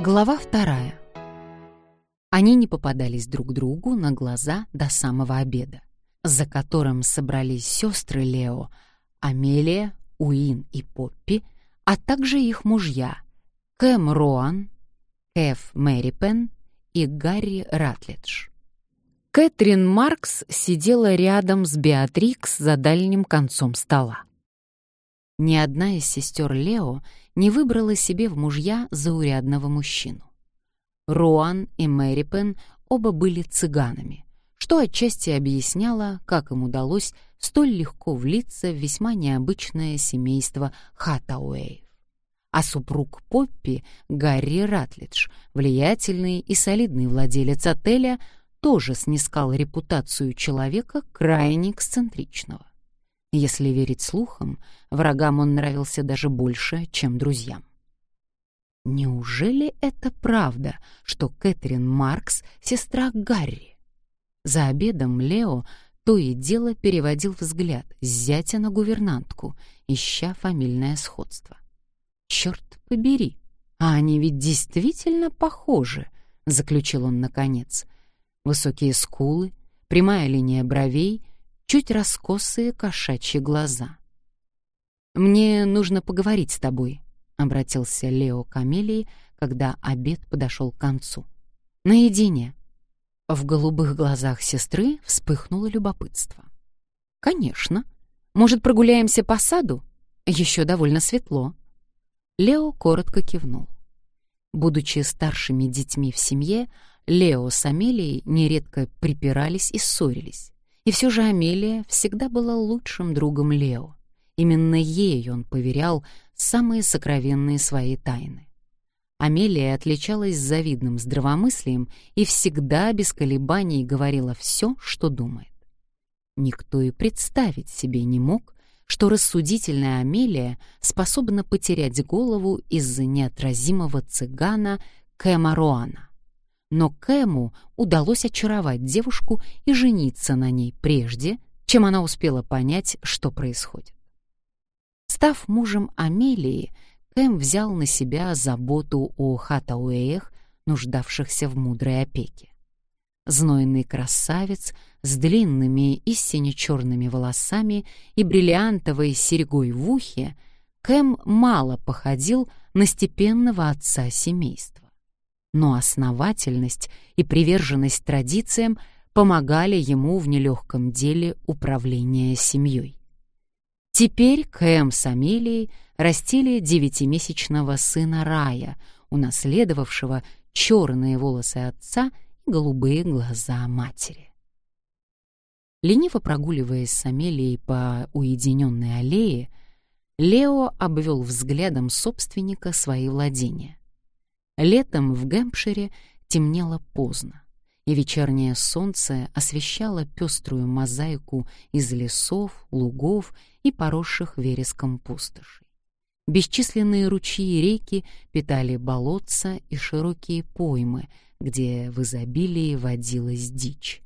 Глава вторая. Они не попадались друг другу на глаза до самого обеда, за которым собрались сестры Лео, Амелия, Уин и Поппи, а также их мужья Кэм Роан, Кэф Мэрипен и Гарри Ратлидж. Кэтрин Маркс сидела рядом с Беатрикс за дальним концом стола. Ни одна из сестер Лео не выбрала себе в мужья заурядного мужчину. Руан и Мэрипен оба были цыганами, что отчасти объясняло, как им удалось столь легко влиться в весьма необычное семейство Хатауэев. А супруг Поппи, Гарри Ратлидж, влиятельный и солидный владелец отеля, тоже снискал репутацию человека крайне эксцентричного. Если верить слухам, врагам он нравился даже больше, чем друзьям. Неужели это правда, что Кэтрин Маркс — сестра Гарри? За обедом Лео то и дело переводил взгляд с зятя на гувернантку, ища фамильное сходство. «Черт побери, а они ведь действительно похожи», — заключил он наконец. Высокие скулы, прямая линия бровей — чуть раскосые кошачьи глаза. «Мне нужно поговорить с тобой», — обратился Лео к Амелии, когда обед подошел к концу. «Наедине». В голубых глазах сестры вспыхнуло любопытство. «Конечно. Может, прогуляемся по саду? Еще довольно светло». Лео коротко кивнул. Будучи старшими детьми в семье, Лео с Амелией нередко припирались и ссорились. И все же Амелия всегда была лучшим другом Лео. Именно ей он поверял самые сокровенные свои тайны. Амелия отличалась завидным здравомыслием и всегда без колебаний говорила все, что думает. Никто и представить себе не мог, что рассудительная Амелия способна потерять голову из-за неотразимого цыгана Кэма Роана но Кэму удалось очаровать девушку и жениться на ней прежде, чем она успела понять, что происходит. Став мужем Амелии, Кэм взял на себя заботу о хатауэях, нуждавшихся в мудрой опеке. Знойный красавец с длинными и сине-черными волосами и бриллиантовой серьгой в ухе, Кэм мало походил на степенного отца семейства но основательность и приверженность традициям помогали ему в нелегком деле управления семьей. Теперь Кэм с Амелией растили девятимесячного сына Рая, унаследовавшего черные волосы отца и голубые глаза матери. Лениво прогуливаясь с Амелией по уединенной аллее, Лео обвел взглядом собственника свои владения. Летом в Гэмпшире темнело поздно, и вечернее солнце освещало пеструю мозаику из лесов, лугов и поросших вереском пустошей. Бесчисленные ручьи и реки питали болотца и широкие поймы, где в изобилии водилась дичь.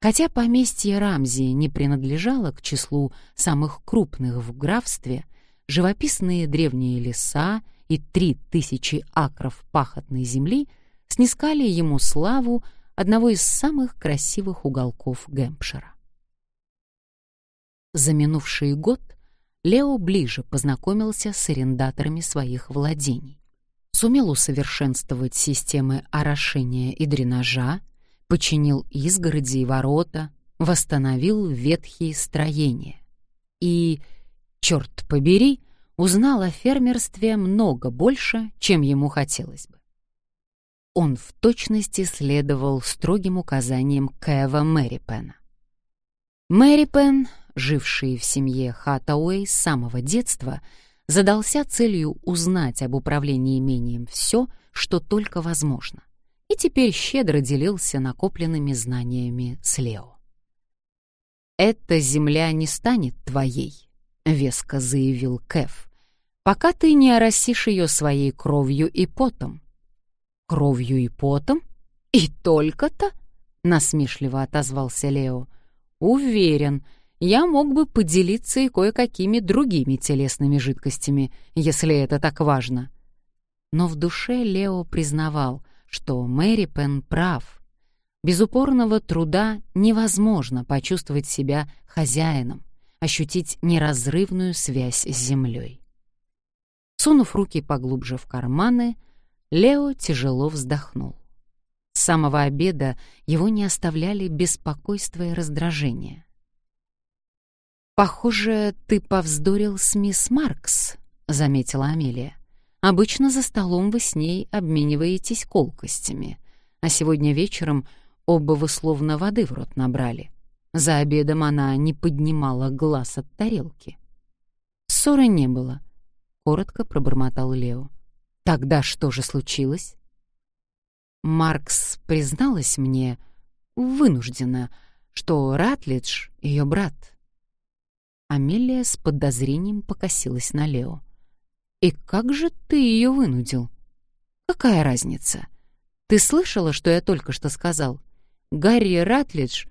Хотя поместье Рамзи не принадлежало к числу самых крупных в графстве, живописные древние леса и три тысячи акров пахотной земли снискали ему славу одного из самых красивых уголков Гэмпшира. За минувший год Лео ближе познакомился с арендаторами своих владений, сумел усовершенствовать системы орошения и дренажа, починил изгороди и ворота, восстановил ветхие строения. И, черт побери, узнал о фермерстве много больше, чем ему хотелось бы. Он в точности следовал строгим указаниям Кэва Мэрипена. Мэрипен, живший в семье Хатауэй с самого детства, задался целью узнать об управлении имением все, что только возможно, и теперь щедро делился накопленными знаниями с Лео. «Эта земля не станет твоей», — веско заявил Кэф, «пока ты не оросишь ее своей кровью и потом». «Кровью и потом? И только-то?» — насмешливо отозвался Лео. «Уверен, я мог бы поделиться и кое-какими другими телесными жидкостями, если это так важно». Но в душе Лео признавал, что Мэри Пен прав. Без упорного труда невозможно почувствовать себя хозяином, ощутить неразрывную связь с землей. Сунув руки поглубже в карманы, Лео тяжело вздохнул. С самого обеда его не оставляли беспокойство и раздражение. «Похоже, ты повздорил с мисс Маркс», — заметила Амелия. «Обычно за столом вы с ней обмениваетесь колкостями, а сегодня вечером оба вы словно воды в рот набрали. За обедом она не поднимала глаз от тарелки». «Ссоры не было», — коротко пробормотал Лео. «Тогда что же случилось?» Маркс призналась мне, вынуждена, что Ратлидж — ее брат — Амелия с подозрением покосилась на Лео. «И как же ты ее вынудил?» «Какая разница? Ты слышала, что я только что сказал? Гарри Ратлидж,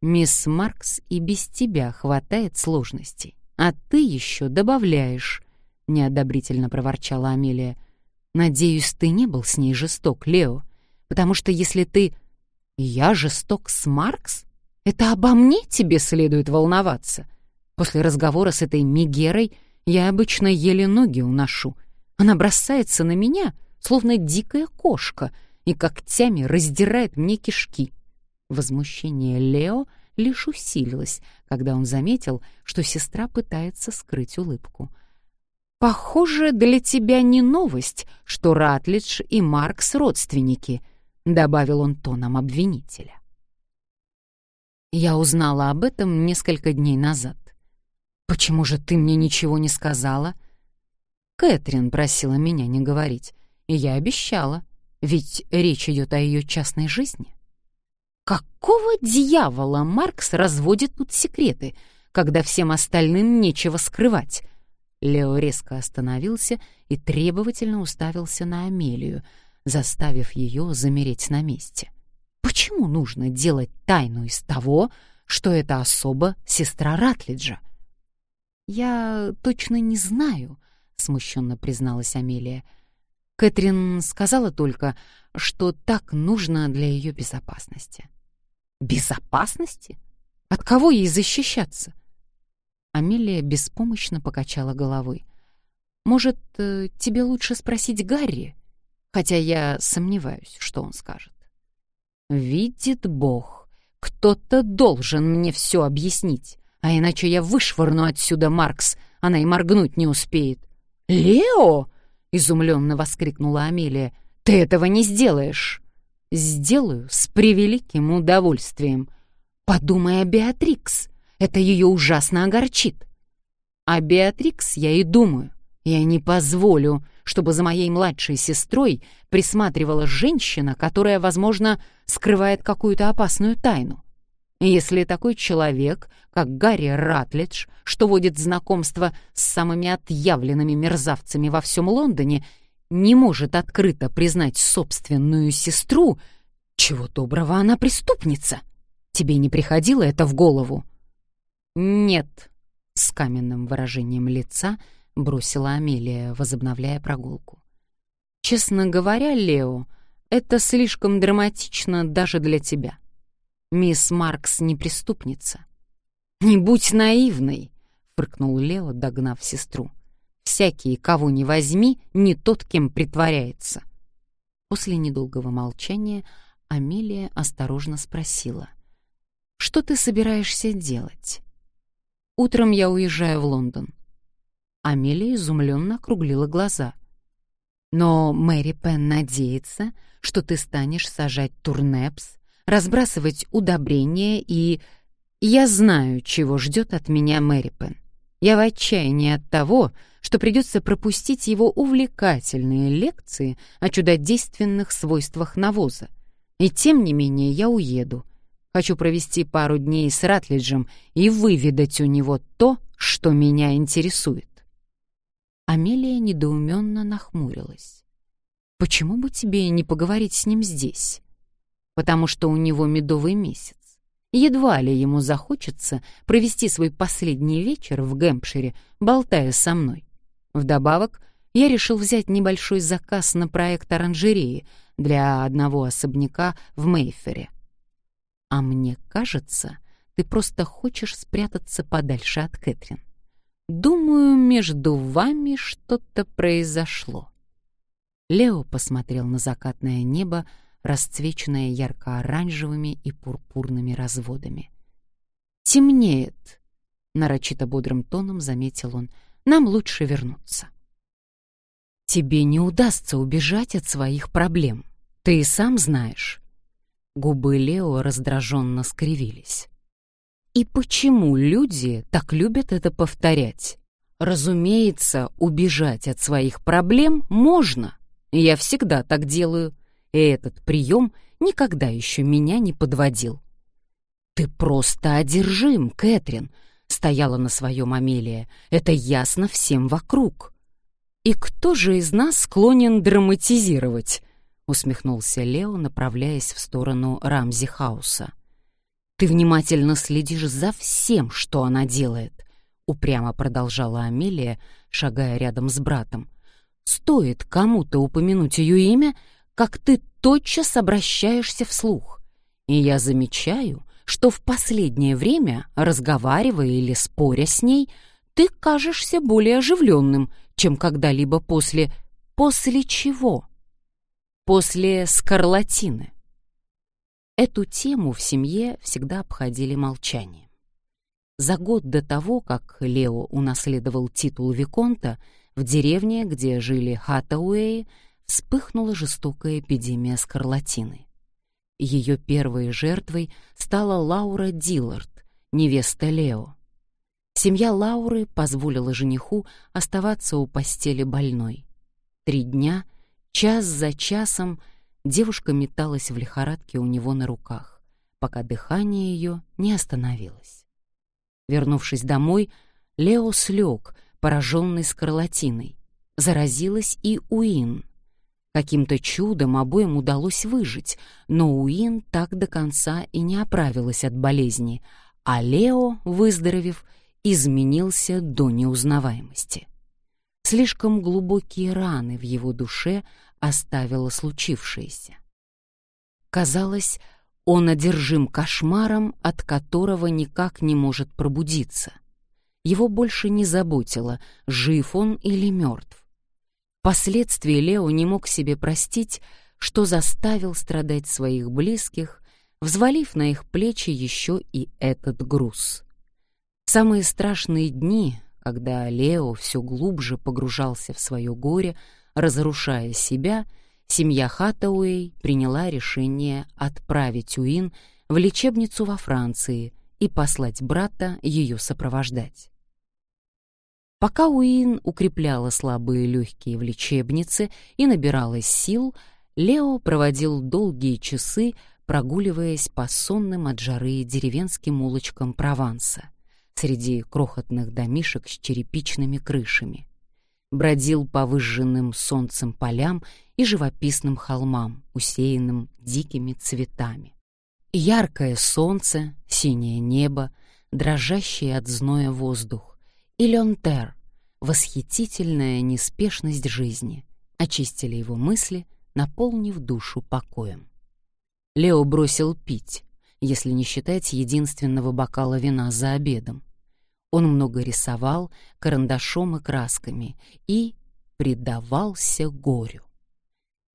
мисс Маркс и без тебя хватает сложностей, а ты еще добавляешь», — неодобрительно проворчала Амелия. «Надеюсь, ты не был с ней жесток, Лео, потому что если ты...» «Я жесток с Маркс? Это обо мне тебе следует волноваться?» После разговора с этой Мигерой я обычно еле ноги уношу. Она бросается на меня, словно дикая кошка, и когтями раздирает мне кишки. Возмущение Лео лишь усилилось, когда он заметил, что сестра пытается скрыть улыбку. «Похоже, для тебя не новость, что Ратлидж и Маркс родственники», — добавил он тоном обвинителя. Я узнала об этом несколько дней назад. «Почему же ты мне ничего не сказала?» Кэтрин просила меня не говорить, и я обещала, ведь речь идет о ее частной жизни. Какого дьявола Маркс разводит тут секреты, когда всем остальным нечего скрывать? Лео резко остановился и требовательно уставился на Амелию, заставив ее замереть на месте. Почему нужно делать тайну из того, что это особо сестра Ратлиджа? «Я точно не знаю», — смущенно призналась Амелия. Кэтрин сказала только, что так нужно для ее безопасности. «Безопасности? От кого ей защищаться?» Амелия беспомощно покачала головой. «Может, э, тебе лучше спросить Гарри? Хотя я сомневаюсь, что он скажет». «Видит Бог, кто-то должен мне все объяснить а иначе я вышвырну отсюда Маркс, она и моргнуть не успеет. «Лео!» — изумленно воскликнула Амелия. «Ты этого не сделаешь!» «Сделаю с превеликим удовольствием. Подумай о Беатрикс, это ее ужасно огорчит». «О Беатрикс я и думаю. Я не позволю, чтобы за моей младшей сестрой присматривала женщина, которая, возможно, скрывает какую-то опасную тайну. Если такой человек, как Гарри Ратлидж, что водит знакомство с самыми отъявленными мерзавцами во всем Лондоне, не может открыто признать собственную сестру, чего доброго она преступница. Тебе не приходило это в голову? Нет, с каменным выражением лица бросила Амелия, возобновляя прогулку. Честно говоря, Лео, это слишком драматично даже для тебя. Мисс Маркс не преступница. «Не будь наивной!» — фыркнул Лео, догнав сестру. «Всякий, кого не возьми, не тот, кем притворяется». После недолгого молчания Амелия осторожно спросила. «Что ты собираешься делать?» «Утром я уезжаю в Лондон». Амелия изумленно округлила глаза. «Но Мэри Пен надеется, что ты станешь сажать турнепс разбрасывать удобрения и... Я знаю, чего ждет от меня Мэри Пен. Я в отчаянии от того, что придется пропустить его увлекательные лекции о чудодейственных свойствах навоза. И тем не менее я уеду. Хочу провести пару дней с Ратлиджем и выведать у него то, что меня интересует. Амелия недоуменно нахмурилась. «Почему бы тебе не поговорить с ним здесь?» потому что у него медовый месяц. Едва ли ему захочется провести свой последний вечер в Гэмпшире, болтая со мной. Вдобавок, я решил взять небольшой заказ на проект оранжереи для одного особняка в Мейфере. А мне кажется, ты просто хочешь спрятаться подальше от Кэтрин. Думаю, между вами что-то произошло. Лео посмотрел на закатное небо, расцвеченное ярко-оранжевыми и пурпурными разводами. «Темнеет», — нарочито бодрым тоном заметил он, — «нам лучше вернуться». «Тебе не удастся убежать от своих проблем, ты и сам знаешь». Губы Лео раздраженно скривились. И почему люди так любят это повторять? Разумеется, убежать от своих проблем можно. Я всегда так делаю, и этот прием никогда еще меня не подводил. «Ты просто одержим, Кэтрин», — стояла на своем Амелия. «Это ясно всем вокруг». «И кто же из нас склонен драматизировать?» — усмехнулся Лео, направляясь в сторону Рамзи Хауса. Ты внимательно следишь за всем, что она делает, упрямо продолжала Амелия, шагая рядом с братом. Стоит кому-то упомянуть ее имя, как ты тотчас обращаешься вслух. И я замечаю, что в последнее время, разговаривая или споря с ней, ты кажешься более оживленным, чем когда-либо после... После чего? После скарлатины. Эту тему в семье всегда обходили молчанием. За год до того, как Лео унаследовал титул Виконта, в деревне, где жили Хаттауэи, вспыхнула жестокая эпидемия скарлатины. Ее первой жертвой стала Лаура Диллард, невеста Лео. Семья Лауры позволила жениху оставаться у постели больной. Три дня, час за часом, Девушка металась в лихорадке у него на руках, пока дыхание ее не остановилось. Вернувшись домой, Лео слег, пораженный скарлатиной. Заразилась и Уин. Каким-то чудом обоим удалось выжить, но Уин так до конца и не оправилась от болезни, а Лео, выздоровев, изменился до неузнаваемости. Слишком глубокие раны в его душе оставило случившееся. Казалось, он одержим кошмаром, от которого никак не может пробудиться. Его больше не заботило, жив он или мертв. Впоследствии Лео не мог себе простить, что заставил страдать своих близких, взвалив на их плечи еще и этот груз. Самые страшные дни, когда Лео все глубже погружался в свое горе, Разрушая себя, семья Хаттауэй приняла решение отправить Уин в лечебницу во Франции и послать брата ее сопровождать. Пока Уин укрепляла слабые легкие в лечебнице и набиралась сил, Лео проводил долгие часы, прогуливаясь по сонным от жары деревенским улочкам Прованса, среди крохотных домишек с черепичными крышами бродил по выжженным солнцем полям и живописным холмам, усеянным дикими цветами. Яркое солнце, синее небо, дрожащий от зноя воздух и Леонтер, восхитительная неспешность жизни, очистили его мысли, наполнив душу покоем. Лео бросил пить, если не считать единственного бокала вина за обедом. Он много рисовал карандашом и красками и предавался горю.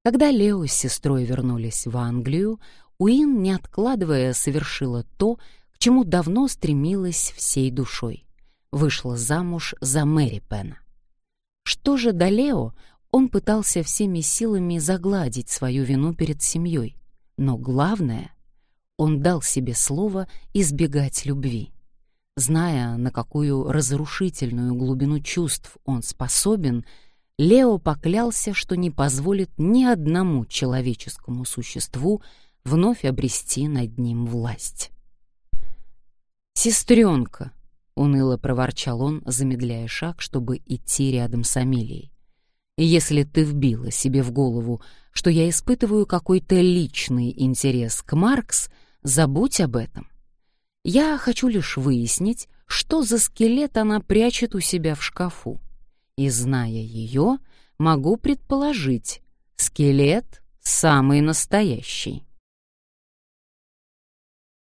Когда Лео с сестрой вернулись в Англию, Уин, не откладывая, совершила то, к чему давно стремилась всей душой. Вышла замуж за Мэри Пена. Что же до Лео, он пытался всеми силами загладить свою вину перед семьей, но главное, он дал себе слово избегать любви. Зная, на какую разрушительную глубину чувств он способен, Лео поклялся, что не позволит ни одному человеческому существу вновь обрести над ним власть. «Сестренка!» — уныло проворчал он, замедляя шаг, чтобы идти рядом с Амелией. «Если ты вбила себе в голову, что я испытываю какой-то личный интерес к Маркс, забудь об этом. Я хочу лишь выяснить, что за скелет она прячет у себя в шкафу. И, зная ее, могу предположить, скелет самый настоящий.